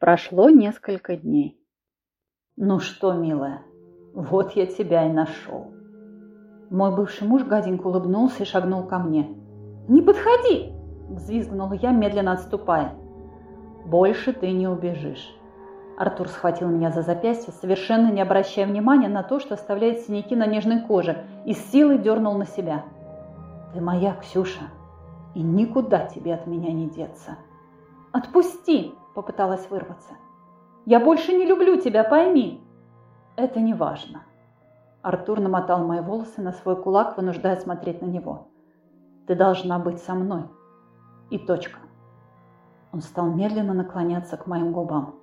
Прошло несколько дней. «Ну что, милая, вот я тебя и нашел». Мой бывший муж гаденько улыбнулся и шагнул ко мне. «Не подходи!» – взвизгнула я, медленно отступая. «Больше ты не убежишь». Артур схватил меня за запястье, совершенно не обращая внимания на то, что оставляет синяки на нежной коже, и с силой дернул на себя. «Ты моя, Ксюша, и никуда тебе от меня не деться». «Отпусти!» – попыталась вырваться. «Я больше не люблю тебя, пойми!» «Это не важно». Артур намотал мои волосы на свой кулак, вынуждая смотреть на него. «Ты должна быть со мной. И точка». Он стал медленно наклоняться к моим губам.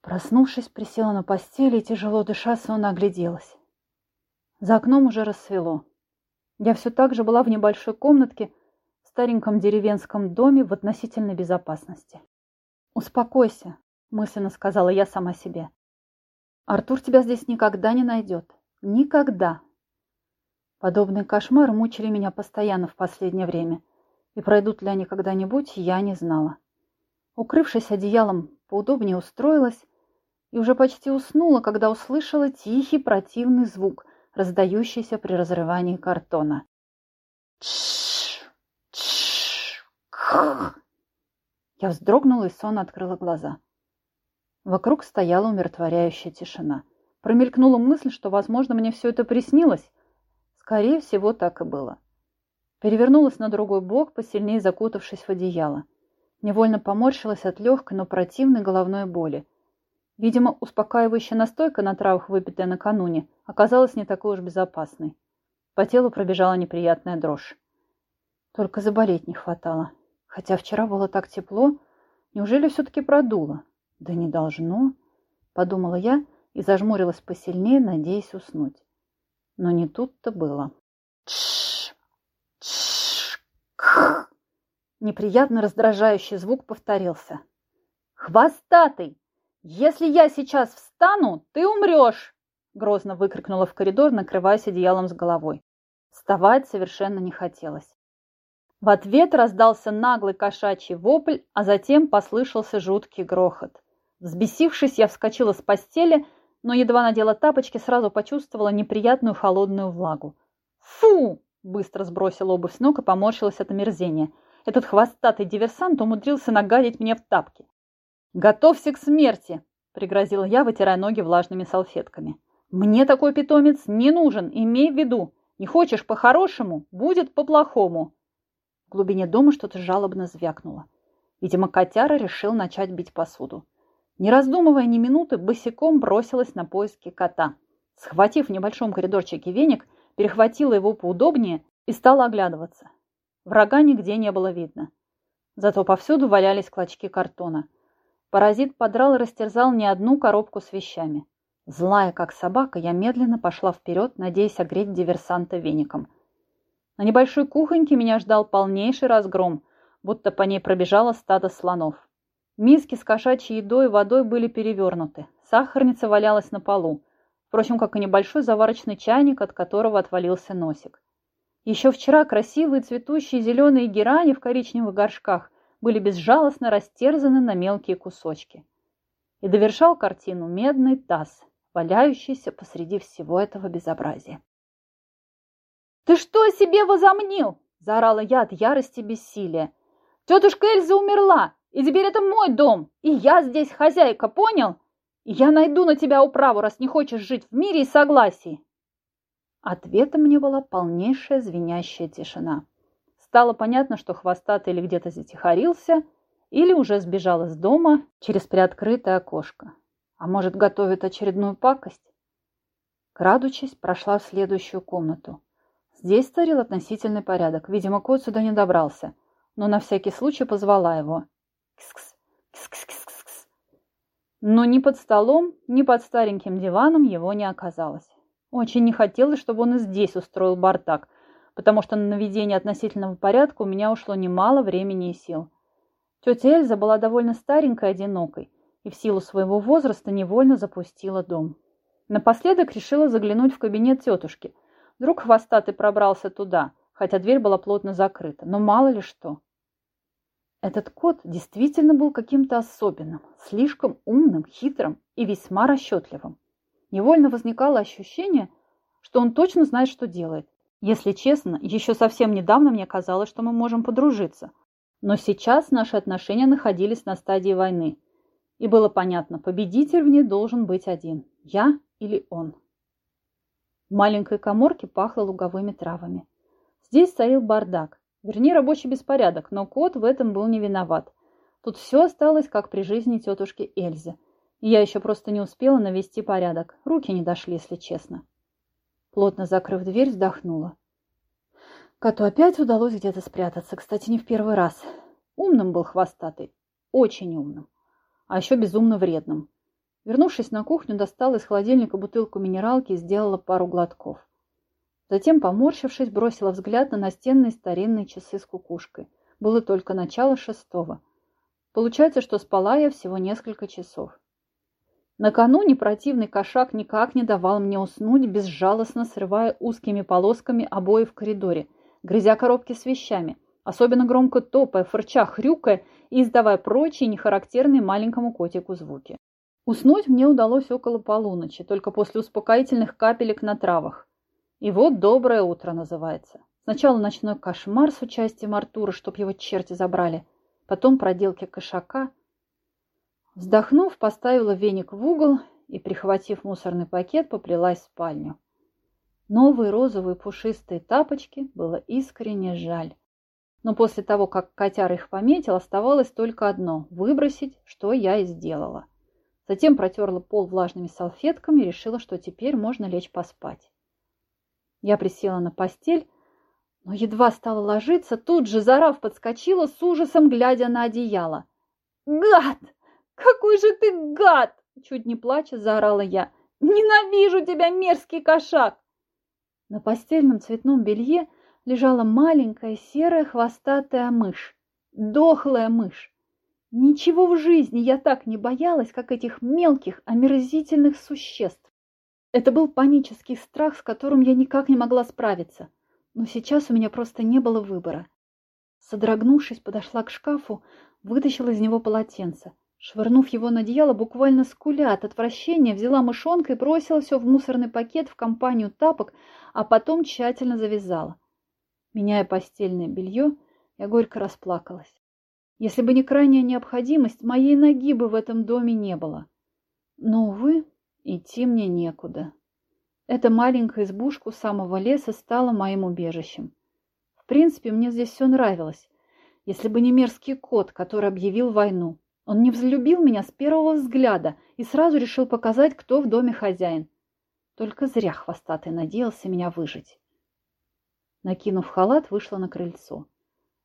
Проснувшись, присела на постели и, тяжело дыша, сонно огляделась. За окном уже рассвело. Я все так же была в небольшой комнатке стареньком деревенском доме в относительной безопасности. «Успокойся», — мысленно сказала я сама себе. «Артур тебя здесь никогда не найдет. Никогда». Подобные кошмары мучили меня постоянно в последнее время, и пройдут ли они когда-нибудь, я не знала. Укрывшись одеялом, поудобнее устроилась и уже почти уснула, когда услышала тихий противный звук, раздающийся при разрывании картона. Я вздрогнула и сон открыла глаза. Вокруг стояла умиротворяющая тишина. Промелькнула мысль, что, возможно, мне все это приснилось. Скорее всего, так и было. Перевернулась на другой бок, посильнее закутавшись в одеяло. Невольно поморщилась от легкой, но противной головной боли. Видимо, успокаивающая настойка на травах, выпитая накануне, оказалась не такой уж безопасной. По телу пробежала неприятная дрожь. Только заболеть не хватало. Хотя вчера было так тепло, неужели все-таки продуло? Да не должно, подумала я и зажмурилась посильнее, надеясь уснуть. Но не тут-то было. Неприятно раздражающий звук повторился. «Хвостатый! «Если я сейчас встану, ты умрешь!» Грозно выкрикнула в коридор, накрываясь одеялом с головой. Вставать совершенно не хотелось. В ответ раздался наглый кошачий вопль, а затем послышался жуткий грохот. Взбесившись, я вскочила с постели, но едва надела тапочки, сразу почувствовала неприятную холодную влагу. «Фу!» – быстро сбросила обувь с ног и поморщилась от омерзения. Этот хвостатый диверсант умудрился нагадить мне в тапки. «Готовься к смерти!» – пригрозила я, вытирая ноги влажными салфетками. «Мне такой питомец не нужен, имей в виду. Не хочешь по-хорошему, будет по-плохому». В глубине дома что-то жалобно звякнуло. Видимо, котяра решил начать бить посуду. Не раздумывая ни минуты, босиком бросилась на поиски кота. Схватив в небольшом коридорчике веник, перехватила его поудобнее и стала оглядываться. Врага нигде не было видно. Зато повсюду валялись клочки картона – Паразит подрал и растерзал не одну коробку с вещами. Злая, как собака, я медленно пошла вперед, надеясь огреть диверсанта веником. На небольшой кухоньке меня ждал полнейший разгром, будто по ней пробежало стадо слонов. Миски с кошачьей едой и водой были перевернуты. Сахарница валялась на полу, впрочем, как и небольшой заварочный чайник, от которого отвалился носик. Еще вчера красивые цветущие зеленые герани в коричневых горшках были безжалостно растерзаны на мелкие кусочки. И довершал картину медный таз, валяющийся посреди всего этого безобразия. «Ты что себе возомнил?» – заорала я от ярости и бессилия. «Тетушка Эльза умерла, и теперь это мой дом, и я здесь хозяйка, понял? И я найду на тебя управу, раз не хочешь жить в мире и согласии». Ответом мне была полнейшая звенящая тишина. Стало понятно, что хвостатый или где-то затихарился, или уже сбежал из дома через приоткрытое окошко. А может, готовит очередную пакость? Крадучись, прошла в следующую комнату. Здесь царил относительный порядок. Видимо, кот сюда не добрался, но на всякий случай позвала его. Кс-кс, кс-кс-кс-кс. Но ни под столом, ни под стареньким диваном его не оказалось. Очень не хотелось, чтобы он и здесь устроил бардак – потому что на наведение относительного порядка у меня ушло немало времени и сил. Тетя Эльза была довольно старенькой и одинокой, и в силу своего возраста невольно запустила дом. Напоследок решила заглянуть в кабинет тетушки. Вдруг хвостатый пробрался туда, хотя дверь была плотно закрыта, но мало ли что. Этот кот действительно был каким-то особенным, слишком умным, хитрым и весьма расчетливым. Невольно возникало ощущение, что он точно знает, что делает. Если честно, еще совсем недавно мне казалось, что мы можем подружиться. Но сейчас наши отношения находились на стадии войны. И было понятно, победитель в ней должен быть один – я или он. В маленькой коморке пахло луговыми травами. Здесь царил бардак. Вернее, рабочий беспорядок, но кот в этом был не виноват. Тут все осталось, как при жизни тетушки Эльзы. И я еще просто не успела навести порядок. Руки не дошли, если честно. Плотно закрыв дверь, вздохнула. Коту опять удалось где-то спрятаться. Кстати, не в первый раз. Умным был хвостатый. Очень умным. А еще безумно вредным. Вернувшись на кухню, достала из холодильника бутылку минералки и сделала пару глотков. Затем, поморщившись, бросила взгляд на настенные старинные часы с кукушкой. Было только начало шестого. Получается, что спала я всего несколько часов. Накануне противный кошак никак не давал мне уснуть, безжалостно срывая узкими полосками обои в коридоре, грызя коробки с вещами, особенно громко топая, фырча, хрюкая и издавая прочие нехарактерные маленькому котику звуки. Уснуть мне удалось около полуночи, только после успокоительных капелек на травах. И вот доброе утро называется. Сначала ночной кошмар с участием Артура, чтоб его черти забрали. Потом проделки кошака. Вздохнув, поставила веник в угол и, прихватив мусорный пакет, поплелась в спальню. Новые розовые пушистые тапочки было искренне жаль. Но после того, как котяр их пометил, оставалось только одно – выбросить, что я и сделала. Затем протерла пол влажными салфетками и решила, что теперь можно лечь поспать. Я присела на постель, но едва стала ложиться, тут же, зарав, подскочила с ужасом, глядя на одеяло. «Гад! Какой же ты гад!» Чуть не плача, заорала я. «Ненавижу тебя, мерзкий кошак!» На постельном цветном белье лежала маленькая серая хвостатая мышь. Дохлая мышь. Ничего в жизни я так не боялась, как этих мелких, омерзительных существ. Это был панический страх, с которым я никак не могла справиться. Но сейчас у меня просто не было выбора. Содрогнувшись, подошла к шкафу, вытащила из него полотенце. Швырнув его на одеяло, буквально скуля от отвращения, взяла мышонка и бросила все в мусорный пакет в компанию тапок, а потом тщательно завязала. Меняя постельное белье, я горько расплакалась. Если бы не крайняя необходимость, моей ноги бы в этом доме не было. Но, увы, Идти мне некуда. Эта маленькая избушка у самого леса стала моим убежищем. В принципе, мне здесь все нравилось. Если бы не мерзкий кот, который объявил войну. Он не взлюбил меня с первого взгляда и сразу решил показать, кто в доме хозяин. Только зря хвостатый надеялся меня выжить. Накинув халат, вышла на крыльцо.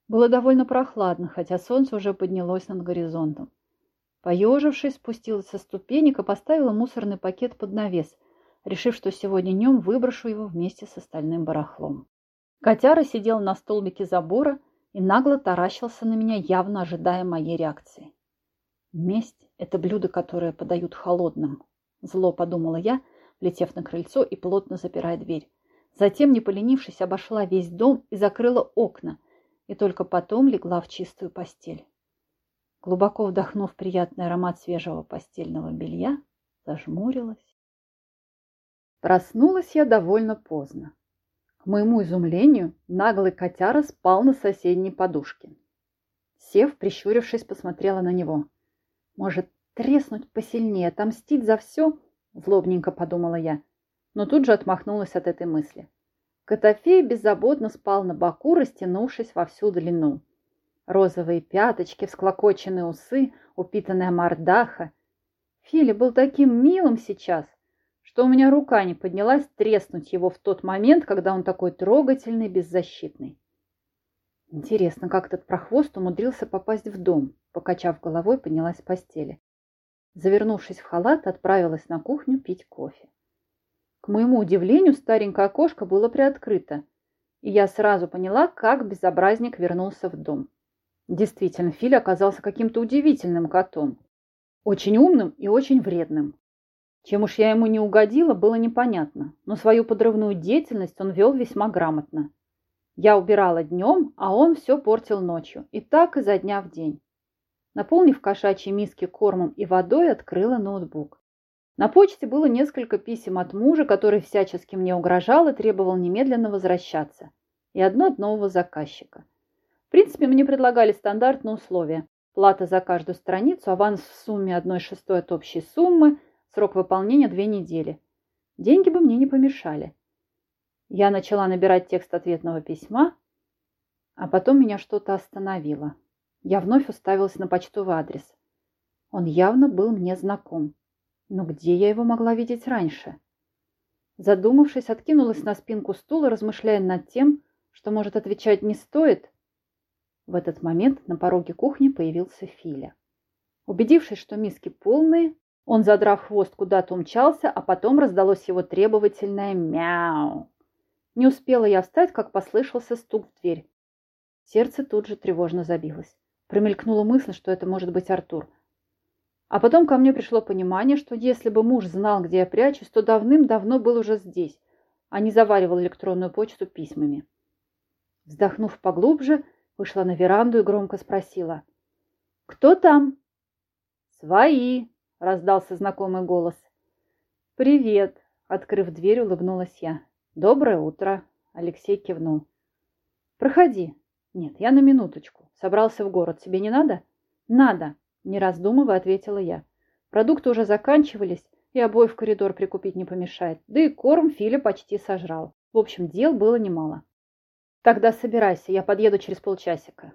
Было довольно прохладно, хотя солнце уже поднялось над горизонтом. Поежившись, спустилась со ступенек и поставила мусорный пакет под навес, решив, что сегодня днем выброшу его вместе с остальным барахлом. Котяра сидел на столбике забора и нагло таращился на меня, явно ожидая моей реакции. Месть – это блюдо, которое подают холодным. Зло подумала я, влетев на крыльцо и плотно запирая дверь. Затем, не поленившись, обошла весь дом и закрыла окна, и только потом легла в чистую постель. Глубоко вдохнув приятный аромат свежего постельного белья, зажмурилась. Проснулась я довольно поздно. К моему изумлению, наглый котяра спал на соседней подушке. Сев, прищурившись, посмотрела на него. Может, треснуть посильнее, отомстить за все? Злобненько подумала я, но тут же отмахнулась от этой мысли. Котофей беззаботно спал на боку, растянувшись во всю длину розовые пяточки, всклокоченные усы, упитанная мордаха. Фили был таким милым сейчас, что у меня рука не поднялась треснуть его в тот момент, когда он такой трогательный, беззащитный. Интересно, как этот прохвост умудрился попасть в дом, покачав головой, поднялась с постели. Завернувшись в халат, отправилась на кухню пить кофе. К моему удивлению, старенькое окошко было приоткрыто, и я сразу поняла, как безобразник вернулся в дом. Действительно, Филь оказался каким-то удивительным котом. Очень умным и очень вредным. Чем уж я ему не угодила, было непонятно, но свою подрывную деятельность он вел весьма грамотно. Я убирала днем, а он все портил ночью. И так изо дня в день. Наполнив кошачьи миски кормом и водой, открыла ноутбук. На почте было несколько писем от мужа, который всячески мне угрожал и требовал немедленно возвращаться. И одно от нового заказчика. В принципе, мне предлагали стандартные условия. Плата за каждую страницу, аванс в сумме 1 шестой от общей суммы, срок выполнения 2 недели. Деньги бы мне не помешали. Я начала набирать текст ответного письма, а потом меня что-то остановило. Я вновь уставилась на почтовый адрес. Он явно был мне знаком. Но где я его могла видеть раньше? Задумавшись, откинулась на спинку стула, размышляя над тем, что, может, отвечать не стоит. В этот момент на пороге кухни появился Филя. Убедившись, что миски полные, он, задрав хвост, куда-то умчался, а потом раздалось его требовательное «мяу». Не успела я встать, как послышался стук в дверь. Сердце тут же тревожно забилось. Промелькнула мысль, что это может быть Артур. А потом ко мне пришло понимание, что если бы муж знал, где я прячусь, то давным-давно был уже здесь, а не заваривал электронную почту письмами. Вздохнув поглубже, вышла на веранду и громко спросила. «Кто там?» «Свои!» — раздался знакомый голос. «Привет!» — открыв дверь, улыбнулась я. «Доброе утро!» — Алексей кивнул. «Проходи!» «Нет, я на минуточку. Собрался в город. Тебе не надо?» «Надо!» Не раздумывая, ответила я. Продукты уже заканчивались, и обои в коридор прикупить не помешает. Да и корм Филя почти сожрал. В общем, дел было немало. Тогда собирайся, я подъеду через полчасика.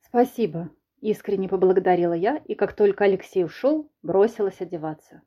Спасибо, искренне поблагодарила я, и как только Алексей ушел, бросилась одеваться.